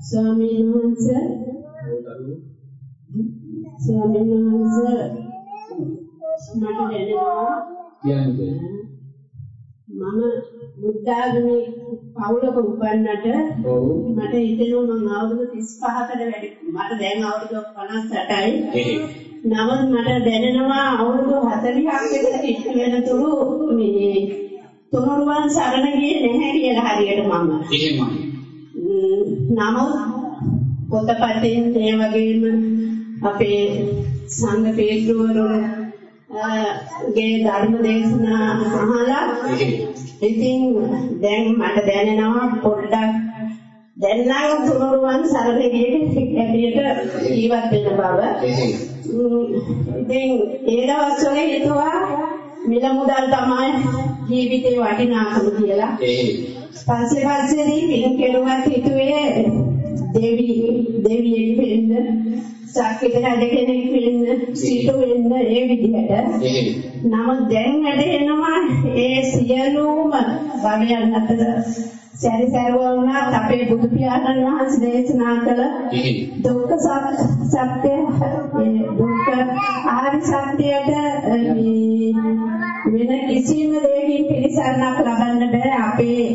ස්වාමීන් වහන්සේ ස්වාමීන් වහන්සේ මට දැනෙනවා කියන්නේ? මම බුද්ධාගමේ පවුලක උපන්නට මට හිතෙනවා මම අවුරුදු 35කට වැඩි මට දැන් අවුරුදු 58යි එහෙ. නමුත් මට දැනෙනවා අවුරුදු 40ක් විතර ඉක්ම වෙනතුරු මේ තුනුරුවන් සරණ ගියේ නැහැ කියලා හරියට මම. එහෙමයි නමුත් පොතපතෙන් ඒ වගේම අපේ සංඝ පේත්‍රවරුන් ගේ ධර්ම දේශනා අහලා ඉතින් දැන් මට දැනෙනවා පොඩ්ඩක් දැන් නම් තුනුරුවන් සරණ ගියේ හැටියට ජීවත් වෙන බව. ඉතින් ඒ දවස්වල හිතුවා මිල මුදල් තමයි ජීවිතේ වටිනාකම කියලා. පස්සේ පස්සේදී පින් කෙරුවත් හිතුවේ දෙවි දෙවියෙක් වෙන්න, සක්විත රජ කෙනෙක් වෙන්න, සීතු වෙන්න ඒ විදිහට. නමුත් දැන් වැඩෙනවා ඒ සියලුම භවයන් අතර සැරිසරුව වුණත් අපේ බුදු පියාණන් වහන්සේ දේශනා කළ දුක්ඛ සත්‍ය දුක්ඛ ආර්ය සත්‍යයට මේ වෙන කිසිම දෙයකින් පිළිසරණක් ලබන්න බෑ අපේ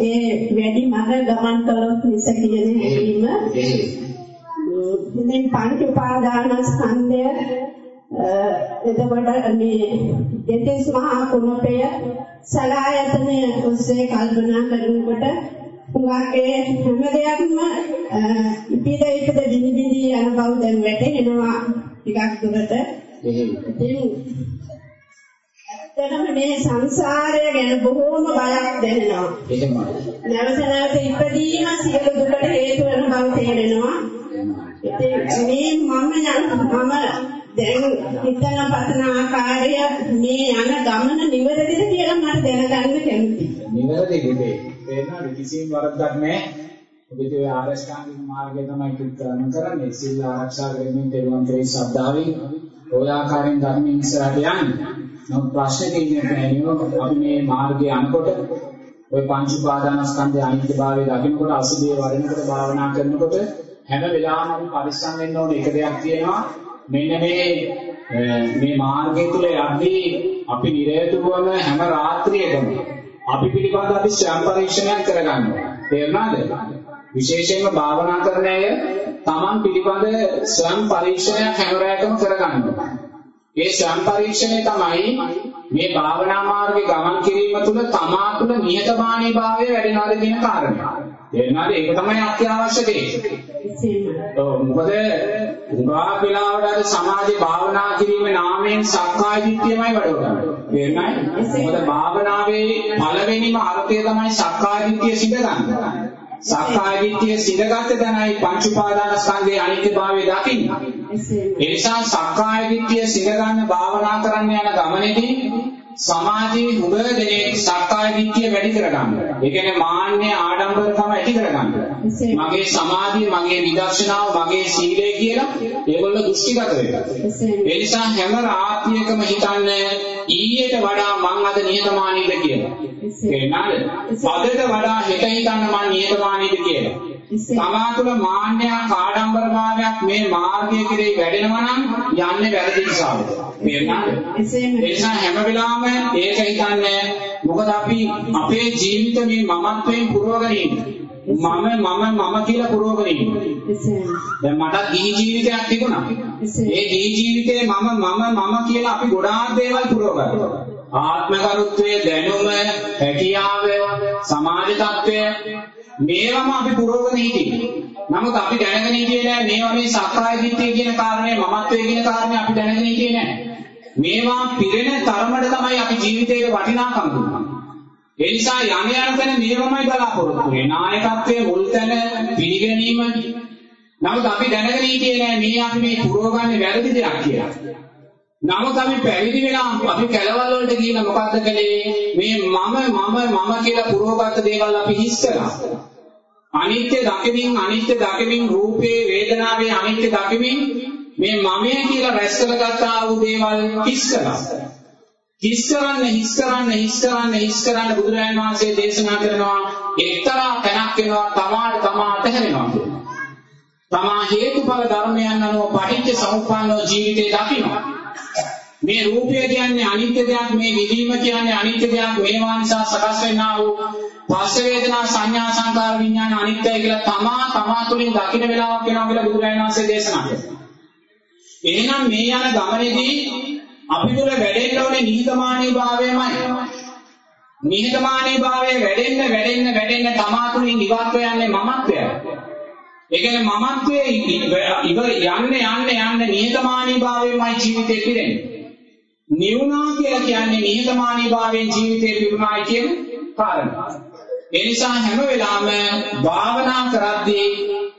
ඒ වැඩි මඟ ගමන් කළොත් මිස කියන හැඟීම ඉතින් පංච උපාදාන ස්කන්ධය එතකොට මේ දෙතිස් මහා කුණපය සලායතන ඔස්සේ කල්පනා කරනකොට උගාගේ හැම දෙයක්ම ඉපිද ඉපිද දිනි යන බව දැන් වැටහෙනවා ටිකක් දුරට. ඉතින් ඇත්තටම මේ සංසාරය ගැන බොහෝම බයක් දැනෙනවා. නැවත නැවත ඉපදීම සියලු දුකට හේතු වෙන බව තේරෙනවා. ඉතින් මේ මම යන මම දැන් හිතන පතන ආකාරය මේ යන ගමන නිවැරදිද කියලා මට දැනගන්න කැමතියි. නිවැරදි විදේ තේරෙනවද? කිසිම වරදක් නැහැ. ඔබේ ඒ ආරෂ්ඨාංගික මාර්ගය තමයි කිත්තරම කරන්නේ සීල ආරක්ෂා කරමින් කෙරෙහි ශ්‍රද්ධාවෙන් ඔය ආකාරයෙන් ධර්මයෙන් ඉස්සරහට යන්නේ නමුත් ප්‍රශ්නේ තියෙන්නේ පැහැදිලිව අපි මේ මාර්ගය අනකොට ඔය පංච උපාදානස්කන්ධයේ අනිත්‍යභාවය දකිනකොට අසුභය වඩනකොට භාවනා කරනකොට හැම වෙලාවෙම අපි පරිස්සම් වෙන්න ඕනේ එක දෙයක් තියෙනවා මෙන්න මේ අ, මේ මාර්ගය තුල යද්දී අපි නිරේතුරුවම හැම රාත්‍රියකම අපි පිළිබඳ අපි ස්වයං පරීක්ෂණයක් කරගන්නවා. තේරුණාද? විශේෂයෙන්ම භාවනා කරන අය තමන් පිළිබඳ ස්වයං පරීක්ෂණයක් හැම රැයකම කරගන්නවා. ඒ ස්වයං පරීක්ෂණය තමයි මේ භාවනා මාර්ගේ ගමන් කිරීම තුළ තමා තුළ නිහතමානී භාවය වැඩෙනවද කියන කාරණය. තේරුණාද? ඒක තමයි අත්‍යවශ්‍ය දේ. ඔව් මොකද උගා වෙලාවට අර සමාජේ භාවනා කිරීම නාමයෙන් සක්කාය දිට්ඨියමයි වඩවගන්නේ. තේරුණාද? මොකද භාවනාවේ පළවෙනිම අර්ථය තමයි සක්කාය දිට්ඨිය සිඳගන්න. සක්කාය දිට්ඨිය සිඳගත්ත තැනයි පංච උපාදාන ස්කන්ධයේ අනිත්‍යභාවය දකින්න. ඒ නිසා සක්කාය දිට්ඨිය සිඳගන්න භාවනා කරන්න යන ගමනේදී සමාජයේ හුඟ දෙනෙක් සක්කාය දිට්ඨිය වැඩි කරගන්න. ඒ කියන්නේ මාන්නය ආඩම්බරකම ඇති කරගන්න. මගේ සමාධිය, මගේ විදර්ශනාව, මගේ සීලය කියලා ඒගොල්ලෝ දෘෂ්ටිගත වෙනවා. ඒ නිසා හැම රාත්‍රියකම හිතන්නේ ඊයට වඩා මං අද නිහතමානීද කියලා. තේරුණාද? අදට වඩා හෙට හිතන්න මං නිහතමානීද කියලා. තමා තුළ මාන්නයක් ආඩම්බරභාවයක් මේ මාර්ගය කෙරෙහි වැඩෙනවා නම් යන්නේ වැරදි නිසාද? නිසා හැම වෙලාවෙම ඒක හිතන්නේ මොකද අපි අපේ ජීවිත මේ මමත්වයෙන් පුරවගෙන ඉන්නේ. මම මම මම කියලා පුරවගෙන. දැන් මටත් ගිහි ජීවිතයක් තිබුණා. ඒ ගිහි ජීවිතේ මම මම මම කියලා අපි ගොඩාක් දේවල් පුරවගත්තා. ආත්මකරුත්වය, දැනුම, හැකියාව, සමාජ තත්ත්වය මේවම අපි පුරවගෙන හිටියේ. නමුත් අපි දැනගෙන හිටියේ නෑ මේවා මේ සක්කාය දිට්ඨිය කියන කාරණේ මමත්වයේ කියන කාරණේ අපි දැනගෙන හිටියේ නෑ. මේවා පිරෙන තරමට තමයි අපි ජීවිතේට වටිනාකම් දුන්නා. ඒ නිසා යණ යන තැන මේවමයි බලාපොරොත්තු වෙන්නේ. නායකත්වයේ මුල් තැන පිළිගැනීම. නමුත් අපි දැනගෙන හිටියේ නෑ මේ අපි මේ පුරවගන්නේ වැරදි දෙයක් කියලා. නමුත් අපි පැවිදි වෙලා අපි කැලවල් වලට ගිහින් මොකද්ද කළේ? මේ මම මම මම කියලා පුරවගත්ත දේවල් අපි හිස් කළා. අනිත්‍ය දකිමින් අනිත්‍ය දකිමින් රූපේ වේදනාවේ අනිත්‍ය දකිමින් මේ මමය කියලා රැස් කරගත්තා වූ දේවල් හිස් කළා. හිස් කරන්න හිස් කරන්න හිස් කරන්න හිස් කරන්න බුදුරජාණන් වහන්සේ දේශනා කරනවා එක්තරා තැනක් තීරණයක් වෙනවා තමාට තමා අතහැරෙනවා කියනවා. තමා හේතුඵල ධර්මයන් අනුව පටිච්ච සමුප්පන්නව ජීවිතේ දකිනවා. මේ රූපය කියන්නේ අනිත්‍ය දෙයක් මේ විදීම කියන්නේ අනිත්‍ය දෙයක් මේවා නිසා සකස් වෙනා වූ පස්ස වේදනා සංඥා සංකාර විඥාන අනිත්‍යයි කියලා තමා තමා තුළින් දකින වෙලාවක් වෙනවා කියලා බුදුරජාණන් වහන්සේ දේශනා කළා. එහෙනම් මේ යන ගමනේදී අපි තුළ වැඩෙන්න ඕනේ නිහතමානී භාවයමයි. නිහතමානී භාවය වැඩෙන්න වැඩෙන්න වැඩෙන්න තමා තුළින් ඉවත් වෙන්නේ මමත්වයයි. ඒ කියන්නේ මමත්වයේ ඉව යන්නේ යන්නේ යන්නේ නිහතමානී භාවයෙන්මයි ජීවිතේ පිරෙන්නේ. නිවුණා කියලා කියන්නේ නිහතමානී භාවයෙන් ජීවිතේ පිරුණායි කියන කාරණා. ඒ නිසා හැම වෙලාවෙම භාවනා කරද්දී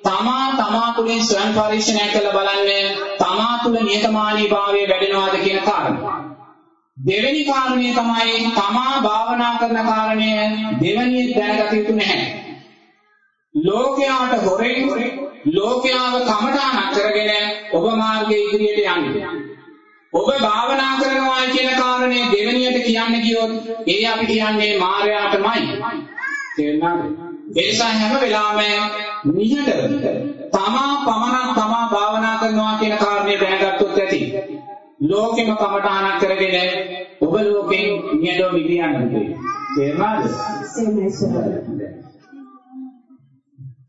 තමා තමා තුළින් ස්වයං පරීක්ෂණය කරලා බලන්න තමා තුළ නිහතමානී භාවය වැඩෙනවාද කියන කාරණා. දෙවෙනි කාරණය තමයි තමා භාවනා කරන කාරණය දෙවෙනිය දැනගත යුතු නැහැ. ලෝකයාට හොරෙන් ලෝකයාව කමඨාණක් කරගෙන ඔබ මාර්ගයේ ඉදිරියට යන්නේ. ඔබ භාවනා කරනවා කියන කාරණේ දෙවෙනියට කියන්න ගියොත් ඒ අපි කියන්නේ මායයටමයි. තේරුණාද? ඒ නිසා හැම වෙලාවෙම නිහඬව තමා පමණක් තමා භාවනා කරනවා කියන කාරණේ දැනගත්තොත් ඇති. ලෝකෙම කමඨාණක් කරගෙන ඔබ ලෝකෙන් නිහඬව මිදියන්න පුළුවන්. තේරුණාද?